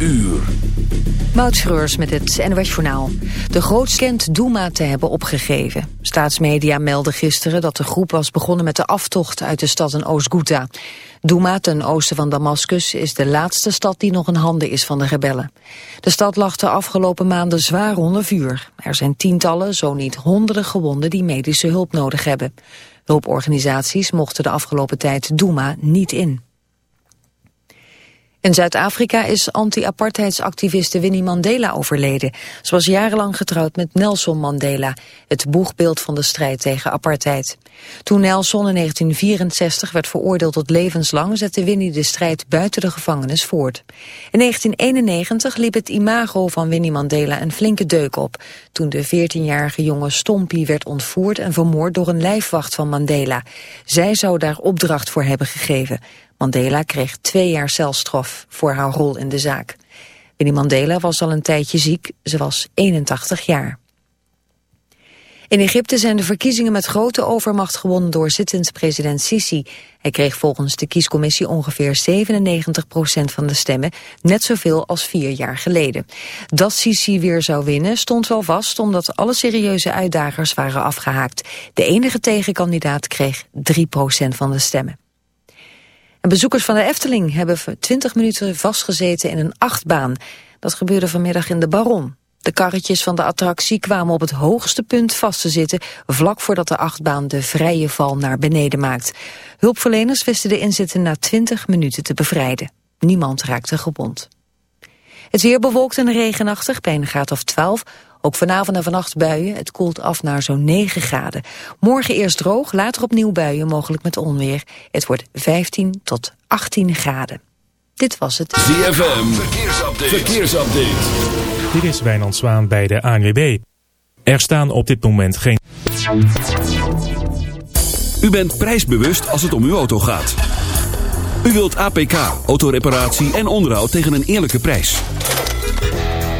Uur. Moutschreurs met het NWS Journaal. De grootskent Douma te hebben opgegeven. Staatsmedia melden gisteren dat de groep was begonnen met de aftocht uit de stad in Oost-Ghouta. Douma, ten oosten van Damascus, is de laatste stad die nog in handen is van de rebellen. De stad lag de afgelopen maanden zwaar onder vuur. Er zijn tientallen, zo niet honderden gewonden die medische hulp nodig hebben. Hulporganisaties mochten de afgelopen tijd Douma niet in. In Zuid-Afrika is anti-apartheidsactiviste Winnie Mandela overleden. Ze was jarenlang getrouwd met Nelson Mandela, het boegbeeld van de strijd tegen apartheid. Toen Nelson in 1964 werd veroordeeld tot levenslang, zette Winnie de strijd buiten de gevangenis voort. In 1991 liep het imago van Winnie Mandela een flinke deuk op, toen de 14-jarige jonge Stompie werd ontvoerd en vermoord door een lijfwacht van Mandela. Zij zou daar opdracht voor hebben gegeven. Mandela kreeg twee jaar celstraf voor haar rol in de zaak. Winnie Mandela was al een tijdje ziek, ze was 81 jaar. In Egypte zijn de verkiezingen met grote overmacht gewonnen door zittend president Sisi. Hij kreeg volgens de kiescommissie ongeveer 97 procent van de stemmen, net zoveel als vier jaar geleden. Dat Sisi weer zou winnen stond wel vast omdat alle serieuze uitdagers waren afgehaakt. De enige tegenkandidaat kreeg 3 procent van de stemmen bezoekers van de Efteling hebben 20 minuten vastgezeten in een achtbaan. Dat gebeurde vanmiddag in de Baron. De karretjes van de attractie kwamen op het hoogste punt vast te zitten... vlak voordat de achtbaan de vrije val naar beneden maakt. Hulpverleners wisten de inzitten na 20 minuten te bevrijden. Niemand raakte gewond. Het weer bewolkt en regenachtig bij een graad of 12. Ook vanavond en vannacht buien. Het koelt af naar zo'n 9 graden. Morgen eerst droog, later opnieuw buien, mogelijk met onweer. Het wordt 15 tot 18 graden. Dit was het. ZFM, verkeersupdate. verkeersupdate. Dit is Wijnand Zwaan bij de ANWB. Er staan op dit moment geen... U bent prijsbewust als het om uw auto gaat. U wilt APK, autoreparatie en onderhoud tegen een eerlijke prijs.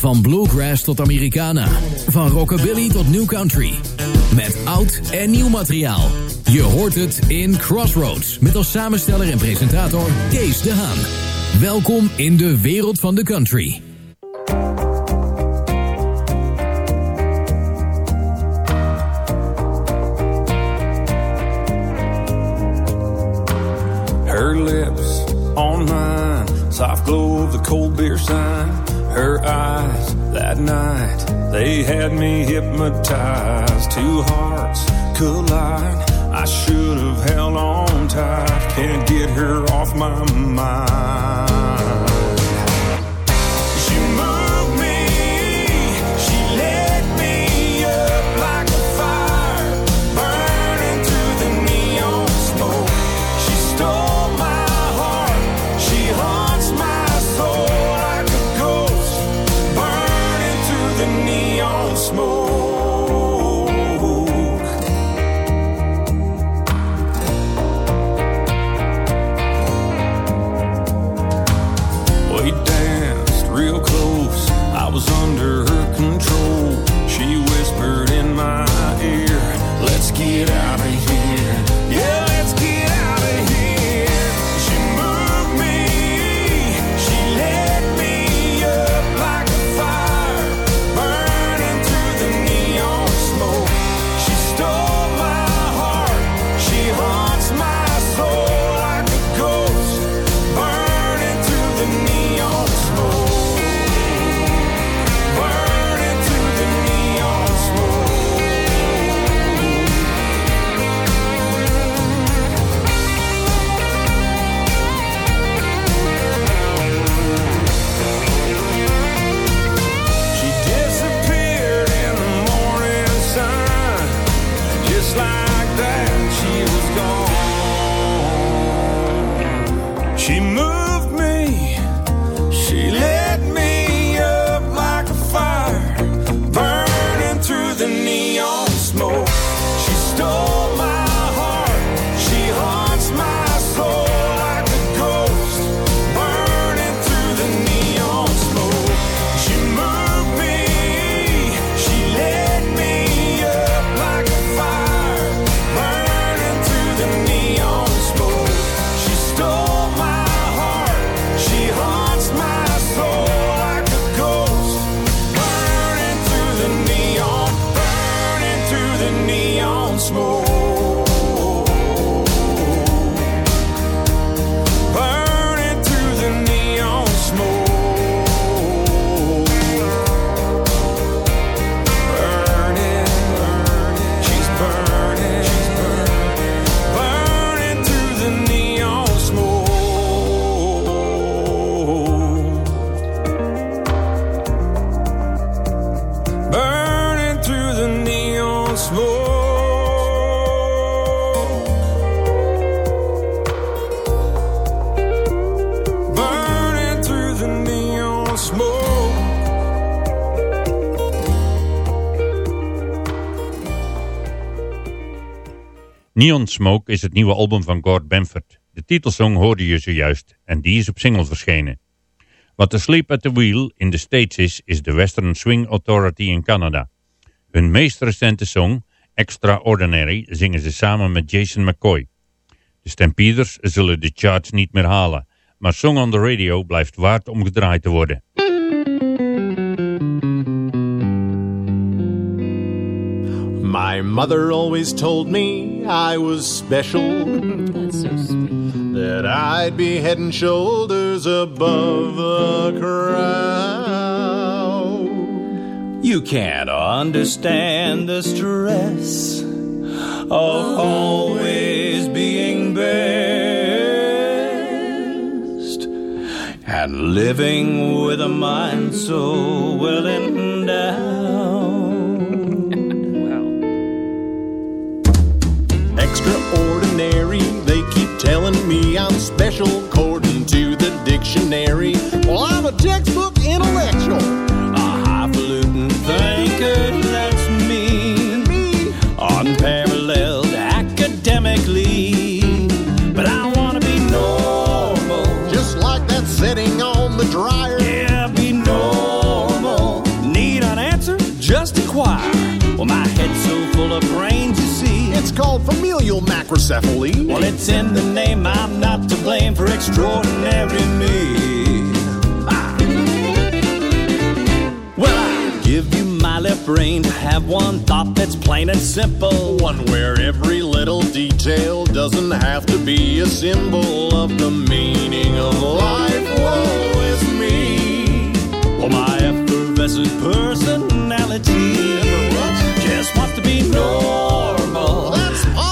Van bluegrass tot Americana. Van rockabilly tot new country. Met oud en nieuw materiaal. Je hoort het in Crossroads. Met als samensteller en presentator Kees de Haan. Welkom in de wereld van de country. Her lips on mine, soft glow of the cold beer sign. Her eyes that night, they had me hypnotized. Two hearts collide. I should have held on tight. Can't get her off my mind. Neon Smoke is het nieuwe album van Gord Bamford. De titelsong hoorde je zojuist en die is op single verschenen. Wat de Sleep at the Wheel in de States is, is de Western Swing Authority in Canada. Hun meest recente song, Extraordinary, zingen ze samen met Jason McCoy. De Stampeders zullen de charts niet meer halen, maar Song on the Radio blijft waard om gedraaid te worden. My mother always told me I was special. That I'd be head and shoulders above the crowd. You can't understand the stress of always being best and living with a mind so well endowed. They keep telling me I'm special according to the dictionary. Well, I'm a textbook intellectual. A highfalutin thinker, that's me. Me, Unparalleled academically. But I wanna be normal. just like that setting on the dryer. Yeah, be normal. Need an answer? Just inquire. Well, my head's so full of brains. It's called familial macrocephaly. Well, it's in the name. I'm not to blame for extraordinary me. Well, I give you my left brain to have one thought that's plain and simple. One where every little detail doesn't have to be a symbol of the meaning of life. Woe is me. Well, my effervescent personality just wants to be normal.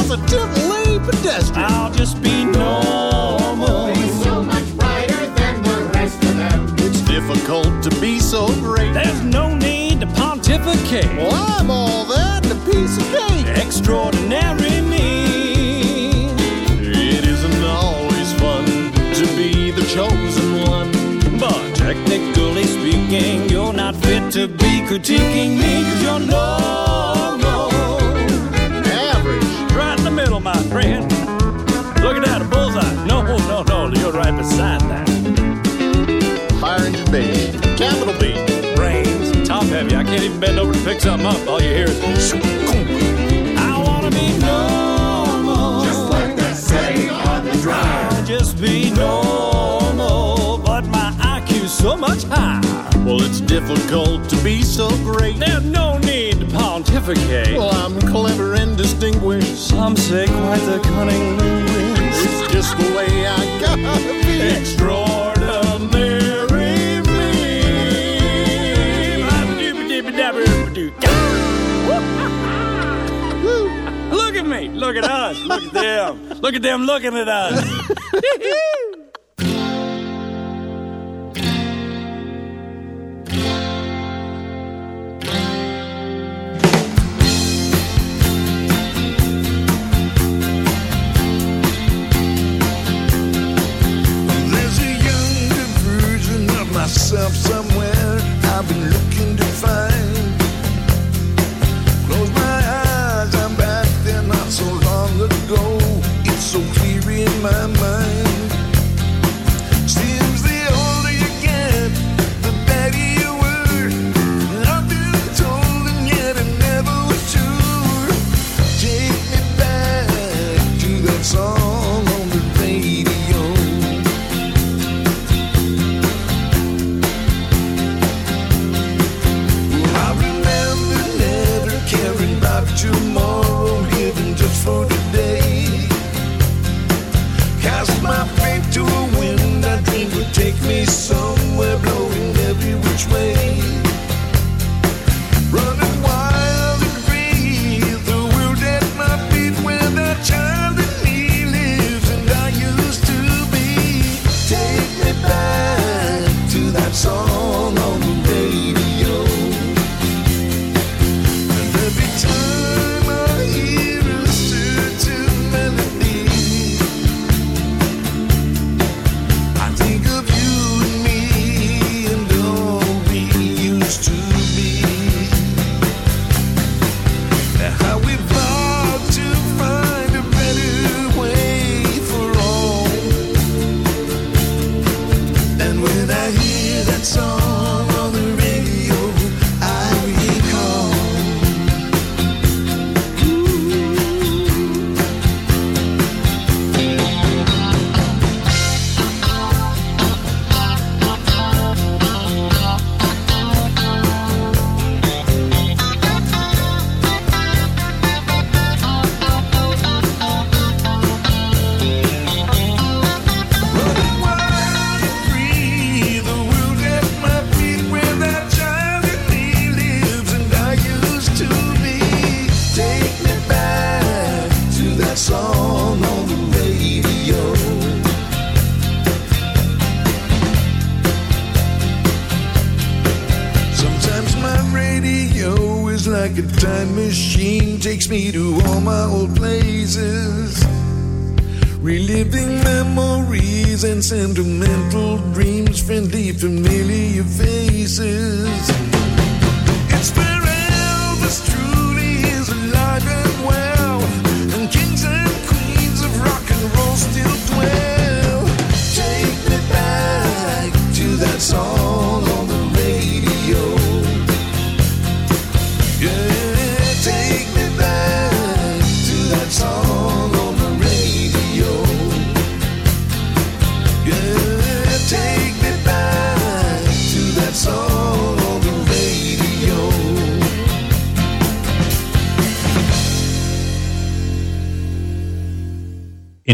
That's positively pedestrian. I'll just be normal. so much brighter than the rest of them. It's difficult to be so great. There's no need to pontificate. Well, I'm all that and a piece of cake. Extraordinary me. It isn't always fun to be the chosen one. But technically speaking, you're not fit to be critiquing me because you're normal. Can't even bend over to pick something up. All you hear is. I wanna be normal. Just like that setting on the drive. Just be normal. But my IQ's so much higher. Well, it's difficult to be so great. There's no need to pontificate. Well, I'm clever and distinguished. Some say quite the cunning linguist. It's just the way I gotta be. Extraordinary Look at us. Look at them. Look at them looking at us.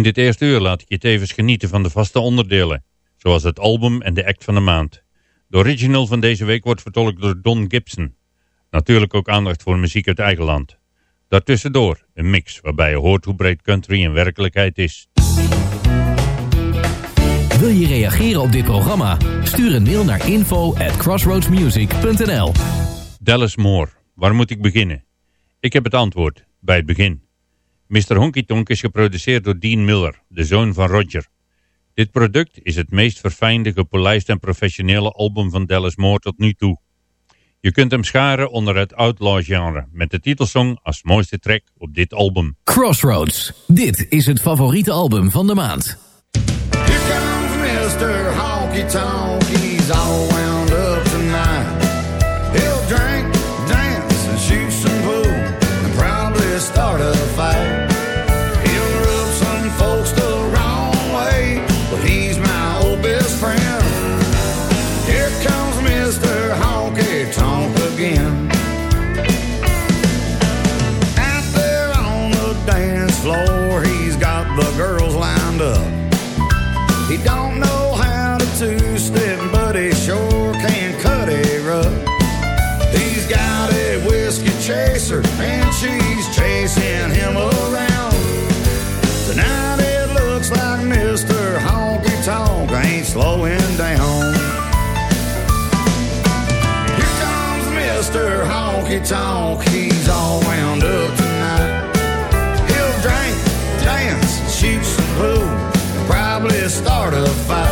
dit eerste uur laat ik je tevens genieten van de vaste onderdelen, zoals het album en de act van de maand. De original van deze week wordt vertolkt door Don Gibson. Natuurlijk ook aandacht voor muziek uit eigen land. Daartussendoor een mix waarbij je hoort hoe breed country in werkelijkheid is. Wil je reageren op dit programma? Stuur een mail naar info at crossroadsmusic.nl Dallas Moore, waar moet ik beginnen? Ik heb het antwoord, bij het begin. Mr. Honky Tonk is geproduceerd door Dean Miller, de zoon van Roger. Dit product is het meest verfijnde, gepolijst en professionele album van Dallas Moore tot nu toe. Je kunt hem scharen onder het outlaw genre, met de titelsong als mooiste track op dit album. Crossroads. Dit is het favoriete album van de maand. Here comes Mr. Honky Tonk, he's two-step, but he sure can cut a rug. He's got a whiskey chaser, and she's chasing him around. Tonight it looks like Mr. Honky Tonk ain't slowing down. Here comes Mr. Honky Tonk, he's all wound up tonight. He'll drink, dance, shoot some pool, probably start a fight.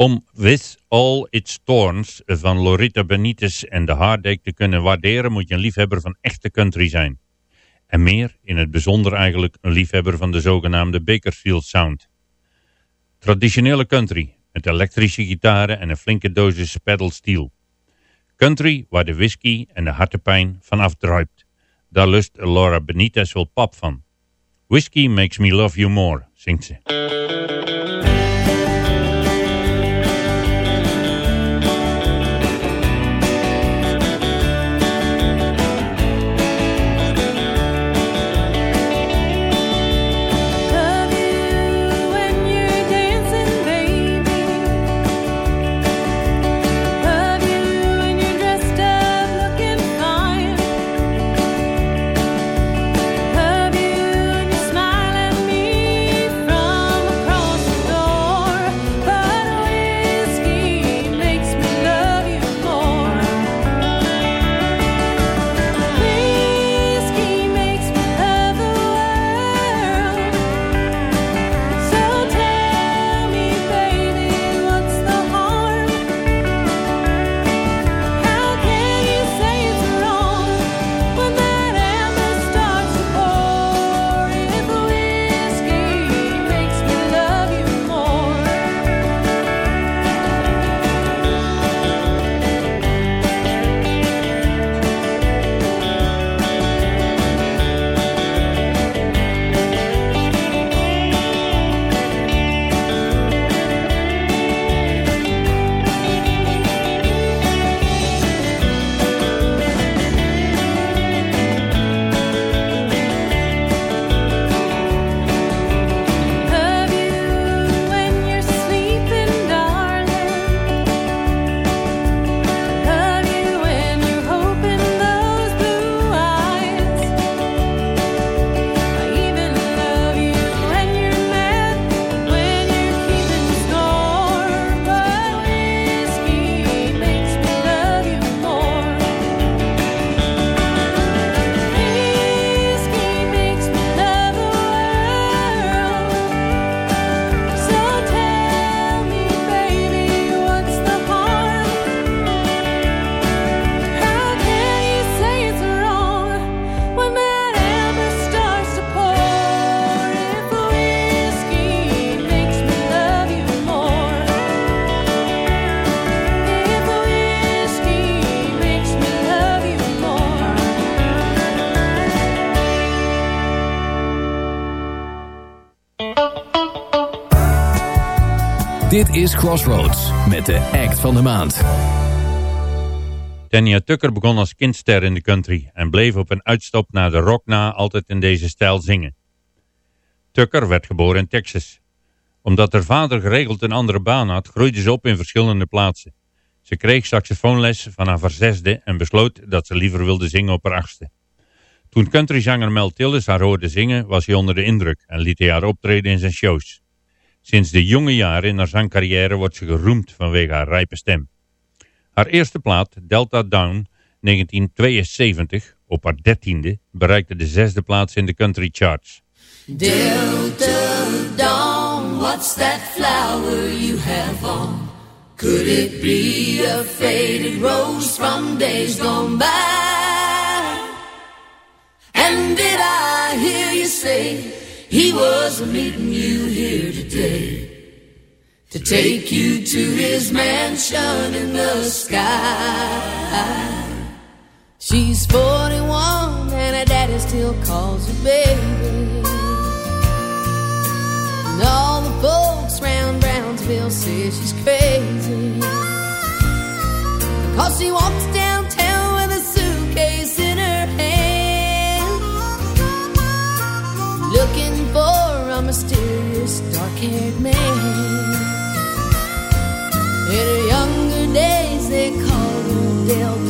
Om With All Its Thorns van Loretta Benitez en de Hardake te kunnen waarderen moet je een liefhebber van echte country zijn. En meer, in het bijzonder eigenlijk, een liefhebber van de zogenaamde Bakersfield Sound. Traditionele country, met elektrische gitaren en een flinke dosis pedal steel. Country waar de whisky en de hartepijn vanaf druipt. Daar lust Laura Benitez wel pap van. Whiskey makes me love you more, zingt ze. Dit is Crossroads met de act van de maand. Tanya Tucker begon als kindster in de country en bleef op een uitstap naar de rock na altijd in deze stijl zingen. Tucker werd geboren in Texas. Omdat haar vader geregeld een andere baan had, groeide ze op in verschillende plaatsen. Ze kreeg saxofoonles vanaf haar zesde en besloot dat ze liever wilde zingen op haar achtste. Toen countryzanger Mel Tillis haar hoorde zingen, was hij onder de indruk en liet hij haar optreden in zijn shows. Sinds de jonge jaren in haar zangcarrière wordt ze geroemd vanwege haar rijpe stem. Haar eerste plaat, Delta Down, 1972, op haar dertiende, bereikte de zesde plaats in de country charts. Delta Dawn, what's that flower you have on? Could it be a faded rose from days gone by? And did I hear you say he was meeting you here today? To take you to his mansion in the sky. She's 41 and her daddy still calls her baby. And all the folks round Brownsville say she's crazy. Cause she walks downtown scared me. In her younger days, they called her Del.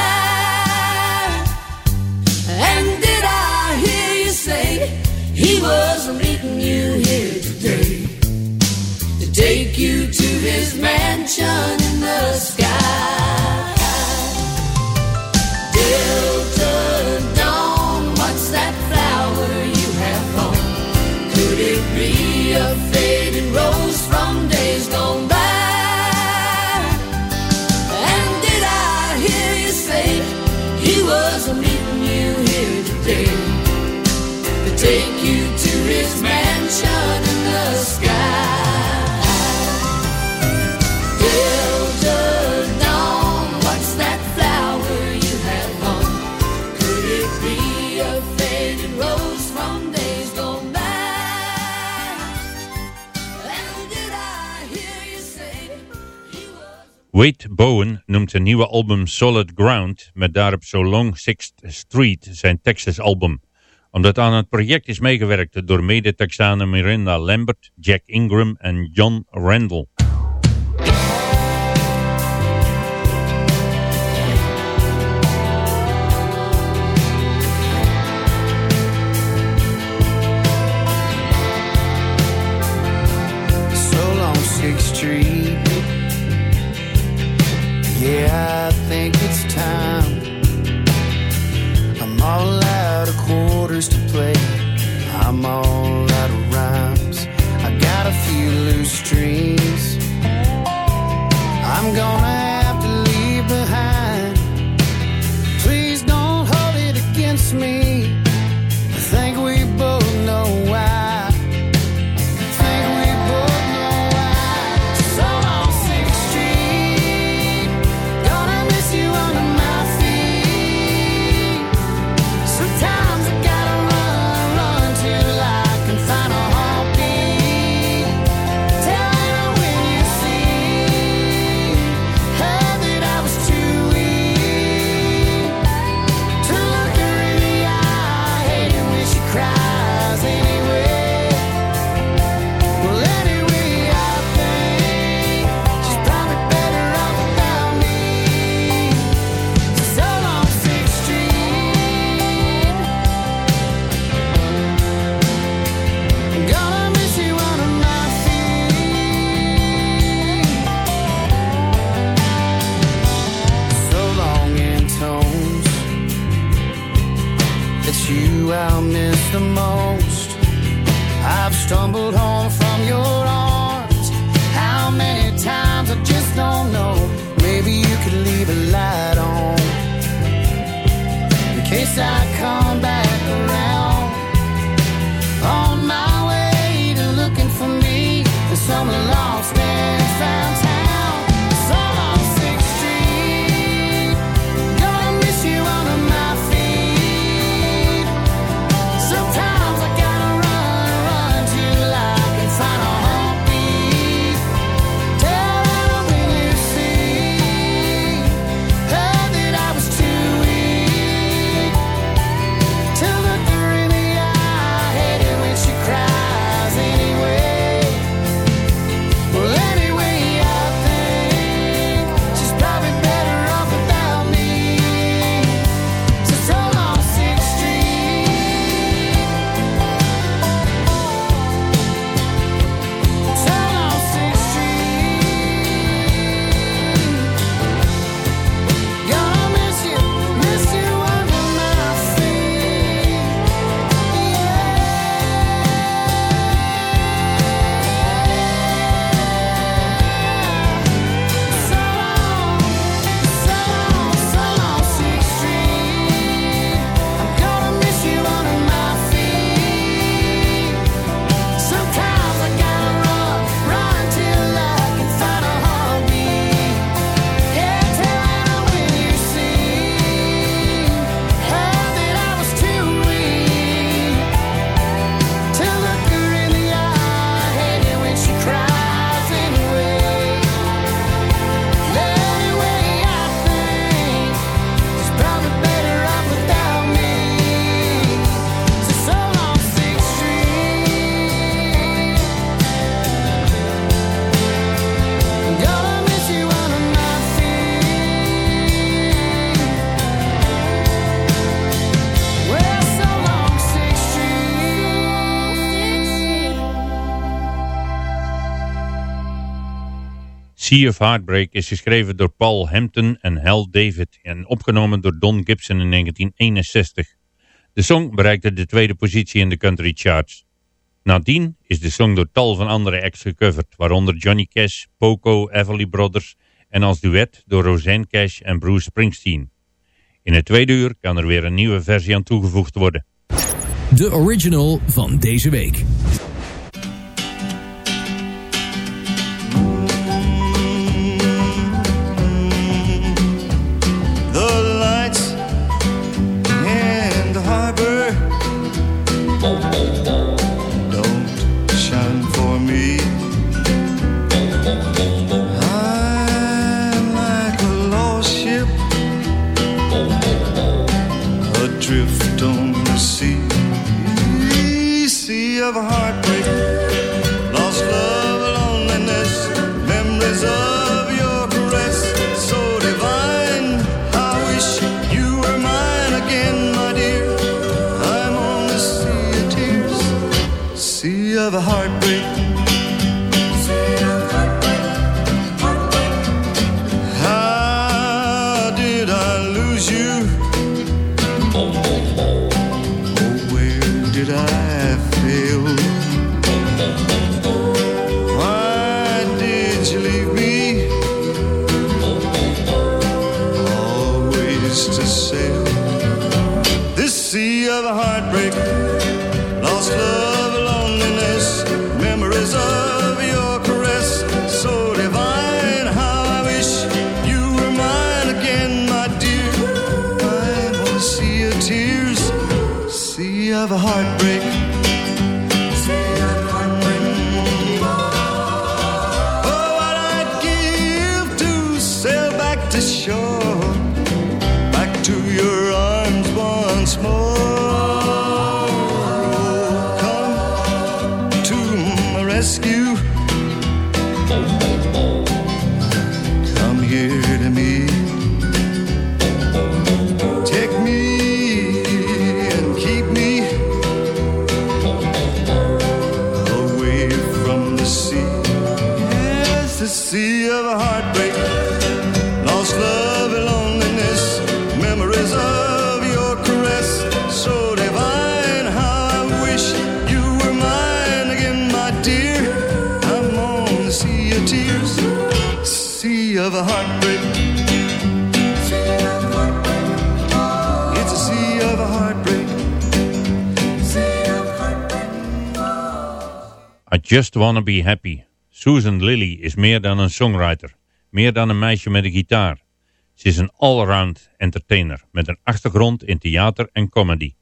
was meeting you here today to take you to his mansion in the sky. Wade Bowen noemt zijn nieuwe album Solid Ground met daarop So Long Sixth Street zijn Texas-album. Omdat aan het project is meegewerkt door mede-Texanen Miranda Lambert, Jack Ingram en John Randall. Sea of Heartbreak is geschreven door Paul Hampton en Hal David en opgenomen door Don Gibson in 1961. De song bereikte de tweede positie in de country charts. Nadien is de song door tal van andere acts gecoverd, waaronder Johnny Cash, Poco, Everly Brothers en als duet door Roseanne Cash en Bruce Springsteen. In het tweede uur kan er weer een nieuwe versie aan toegevoegd worden. De original van deze week. Of a heartbreak, lost love, loneliness, memories of your caress, so divine. I wish you were mine again, my dear. I'm on the sea of tears, sea of heartbreak. the heart. Just Wanna Be Happy. Susan Lilly is meer dan een songwriter. Meer dan een meisje met een gitaar. Ze is een allround entertainer met een achtergrond in theater en comedy.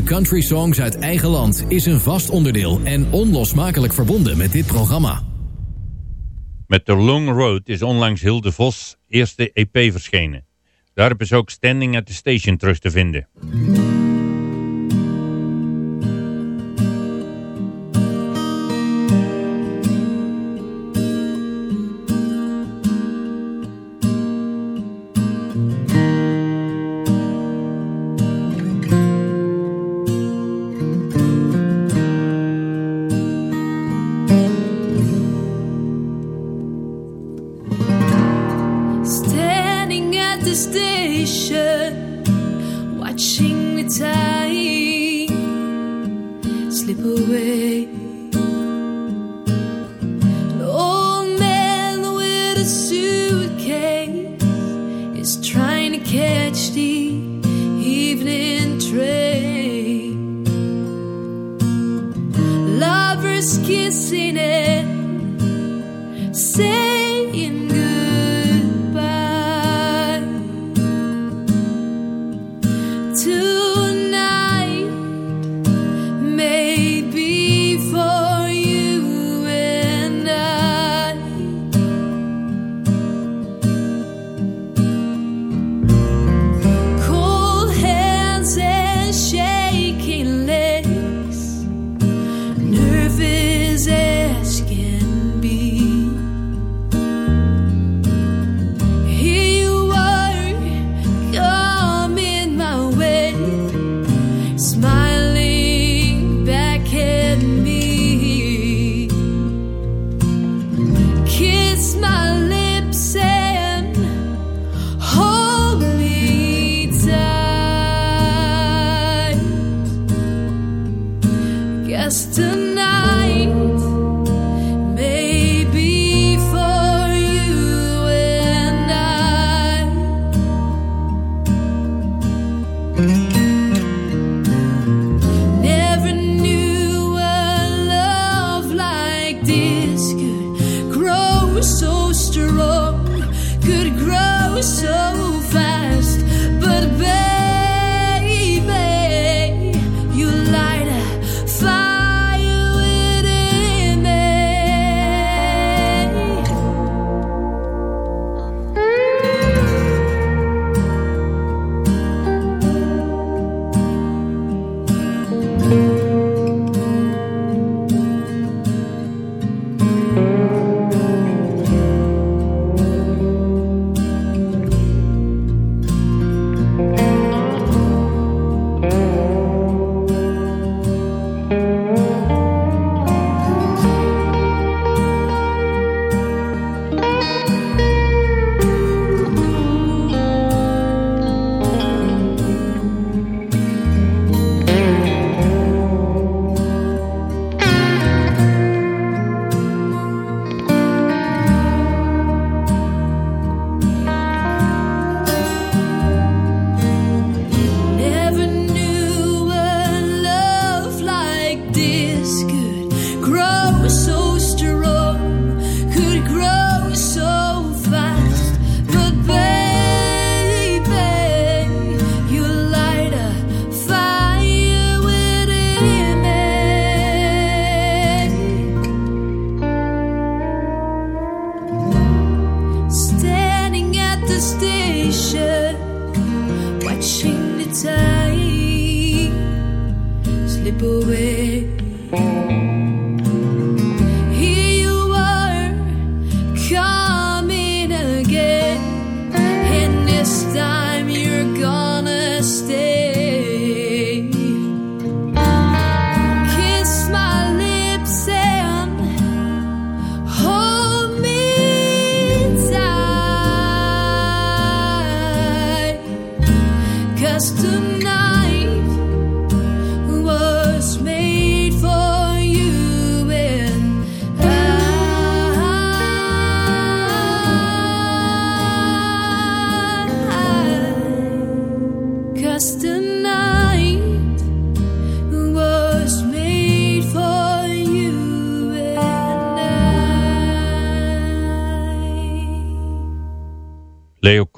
Country Songs uit eigen land is een vast onderdeel en onlosmakelijk verbonden met dit programma. Met The Long Road is onlangs Hilde Vos eerste EP verschenen. Daarop is ook Standing at the Station terug te vinden.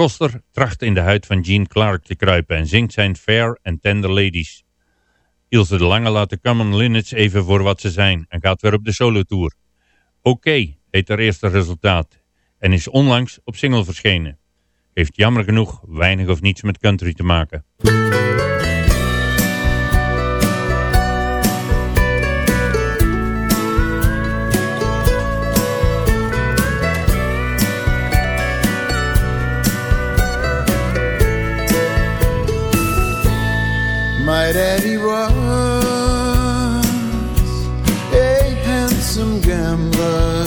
Koster tracht in de huid van Gene Clark te kruipen en zingt zijn Fair and Tender Ladies. Ilse de Lange laat de Common Linnets even voor wat ze zijn en gaat weer op de solotour. Oké okay, heet haar eerste resultaat en is onlangs op single verschenen. Heeft jammer genoeg weinig of niets met country te maken. right and he was a handsome gambler.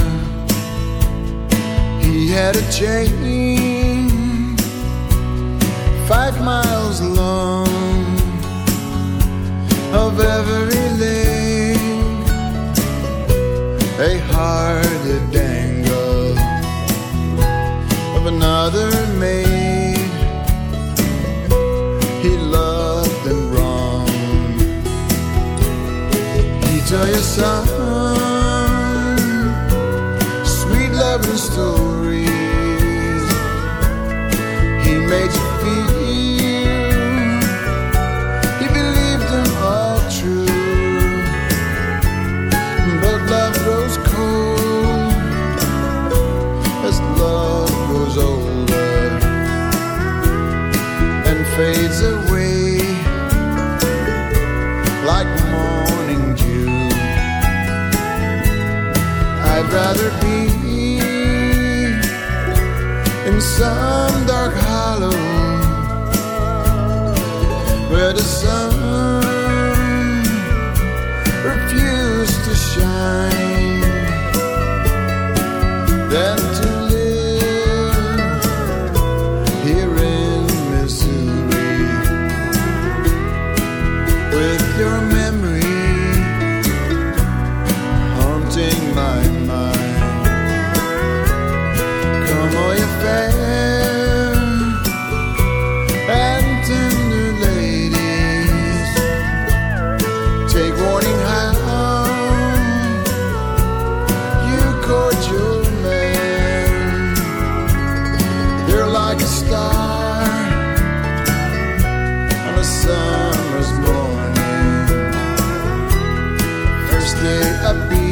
He had a chain. stay upbeat.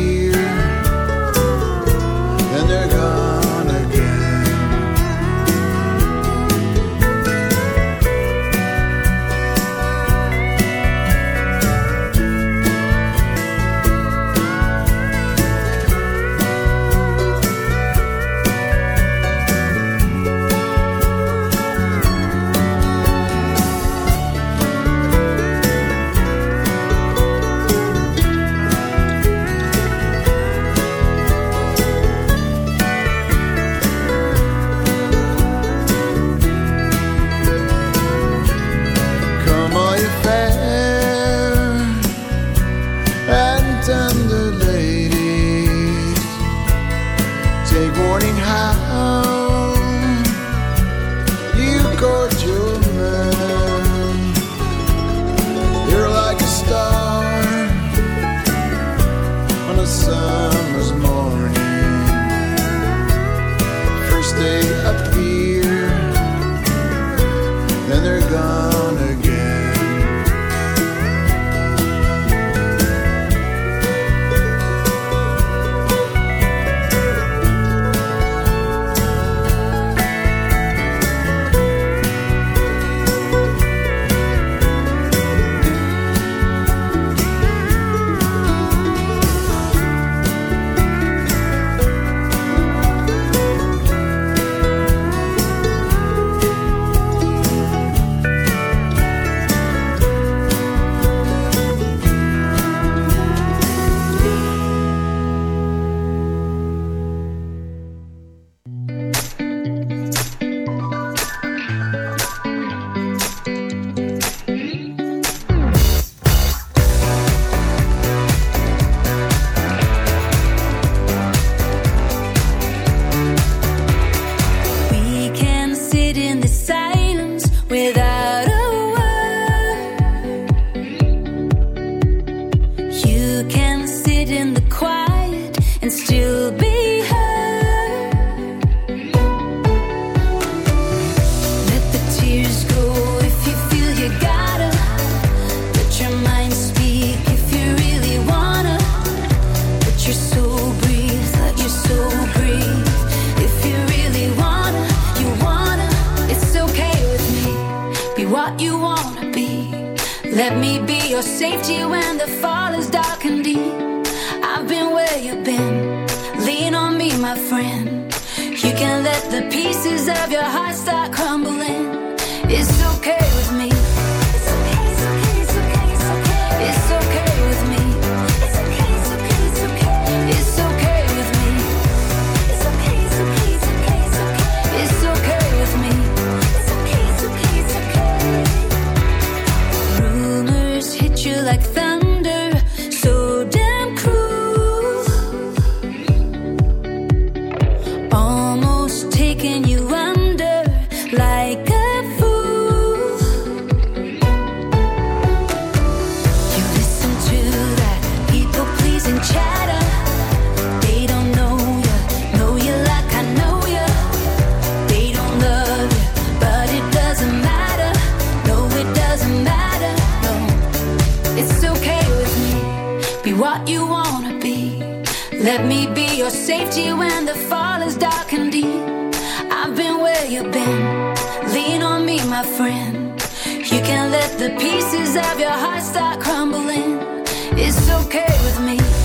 you wanna be. Let me be your safety when the fall is dark and deep. I've been where you've been. Lean on me, my friend. You can let the pieces of your heart start crumbling. It's okay with me.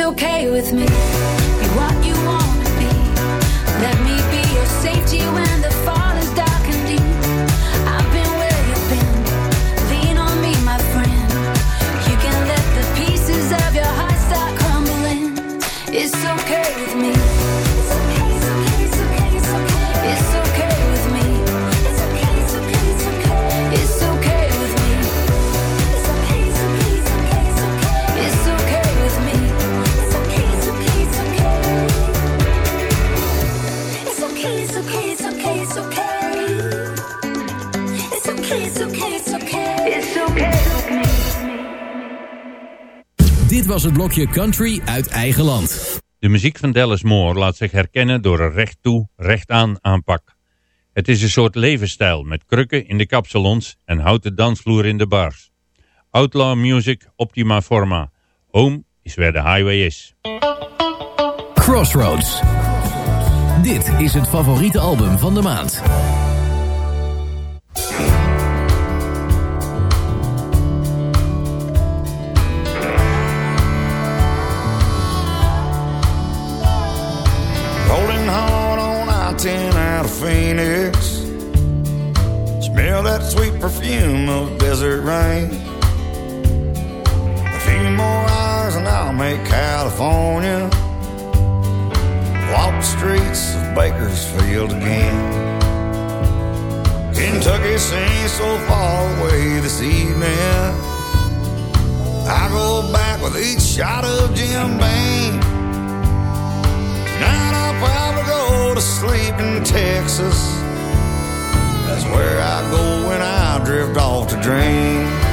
okay with me. was het blokje country uit eigen land. De muziek van Dallas Moore laat zich herkennen door een recht toe, recht aan aanpak. Het is een soort levensstijl met krukken in de kapsalons en houten dansvloer in de bars. Outlaw music optima forma. Home is where the highway is. Crossroads. Dit is het favoriete album van de maand. sweet perfume of desert rain. A few more hours and I'll make California. Walk the streets of Bakersfield again. Kentucky seems so far away this evening. I go back with each shot of Jim Beam. Tonight I'll probably go to sleep in Texas. That's where I go when I drift off to dream.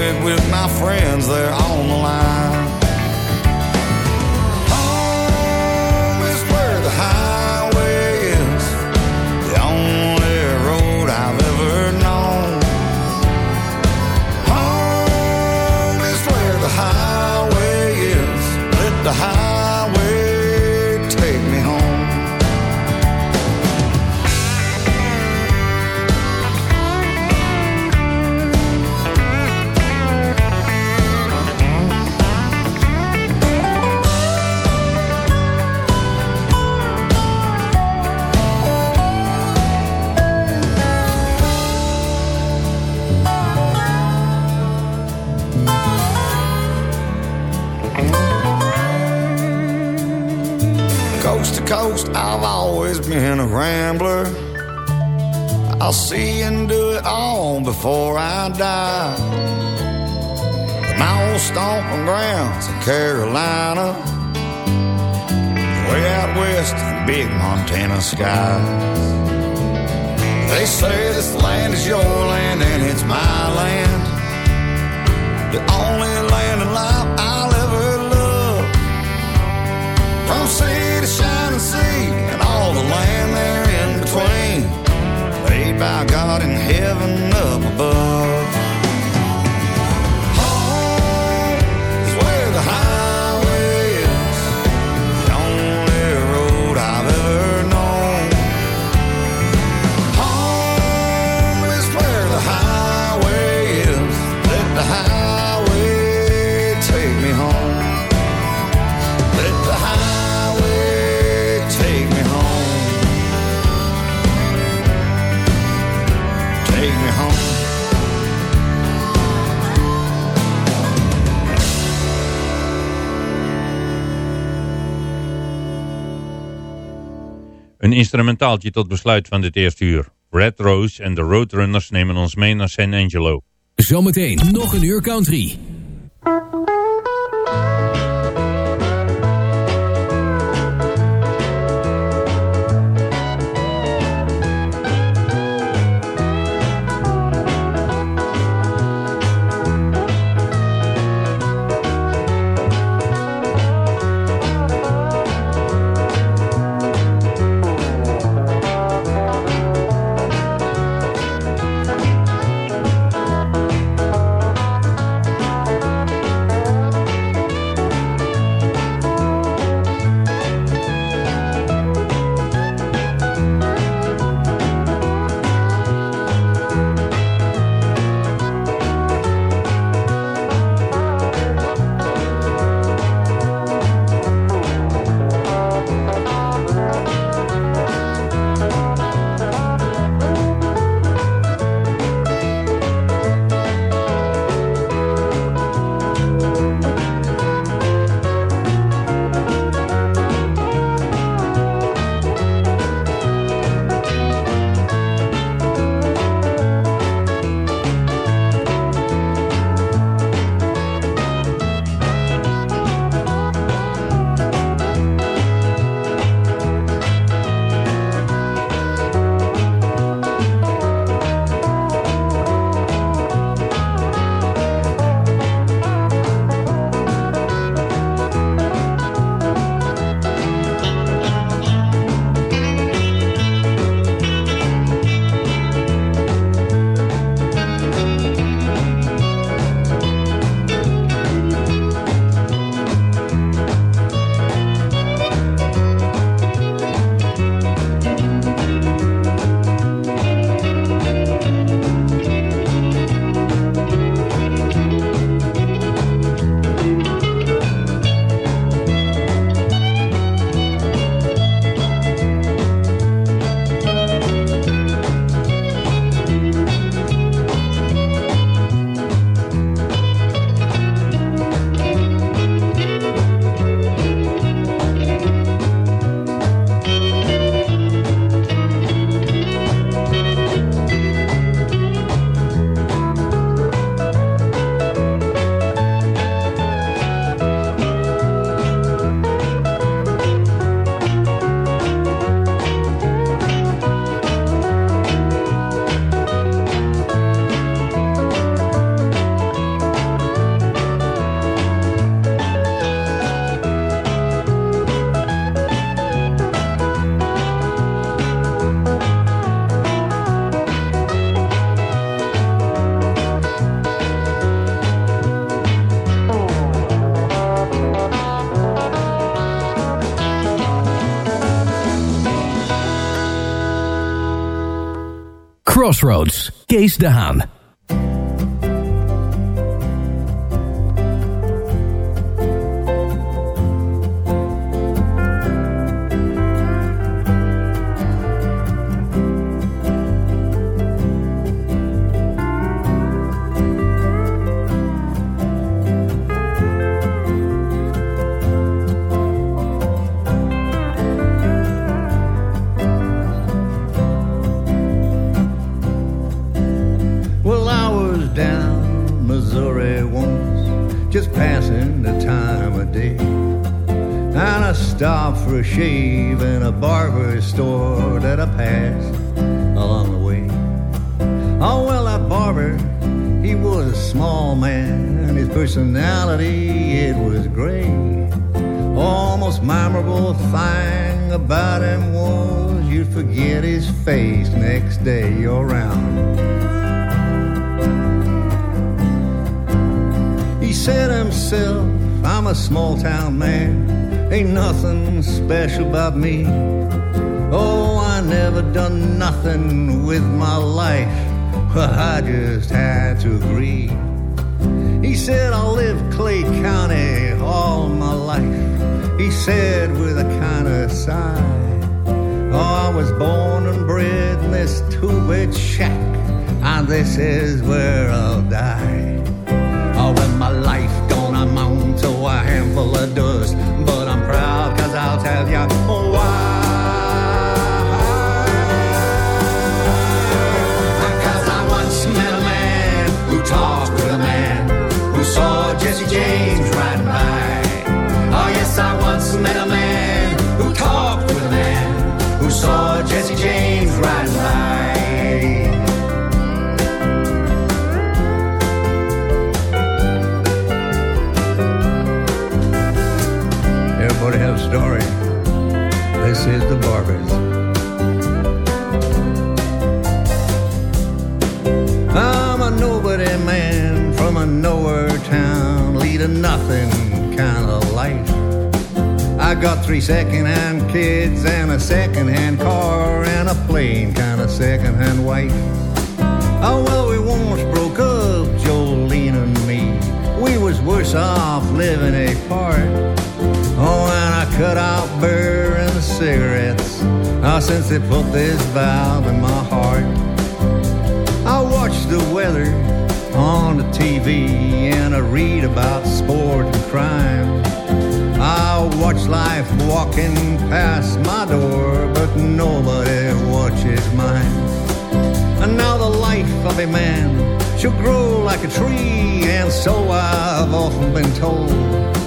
it with my friends, they're on the line. Montana skies. They say the take me home. Een instrumentaaltje tot besluit van dit eerste uur. Red Rose en de Roadrunners nemen ons mee naar San Angelo. Zometeen nog een uur country. Crossroads, Kees Dehan. Shave in a barber store that I passed along the way. Oh, well, that barber, he was a small man, and his personality, it was great. Almost memorable thing about him was you'd forget his face next day you're around. He said himself, I'm a small town man, ain't nothing special about me. Oh, I never done nothing with my life, well, I just had to agree. He said, I lived Clay County all my life. He said with a kind of sigh, Oh, I was born and bred in this two-bed shack, and this is where I'll die. Everybody have a story. This is the Barbers. I'm a nobody man from a nowhere town, lead a nothing kind of life. I got three second-hand kids and a second-hand car and a plain kind of second-hand wife. Oh well, we once broke up, Jolene and me. We was worse off living apart. Cut out beer and cigarettes. Oh, since they put this valve in my heart. I watch the weather on the TV and I read about sport and crime. I watch life walking past my door, but nobody watches mine. And now the life of a man should grow like a tree, and so I've often been told.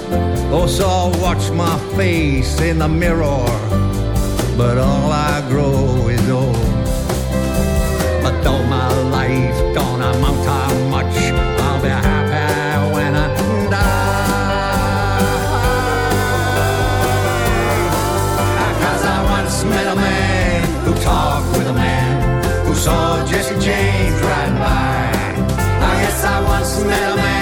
Oh, so I'll watch my face in the mirror, but all I grow is old. But though my life don't amount to much, I'll be happy when I die. Cause I once met a man who talked with a man who saw Jesse James riding by. I guess I once met a man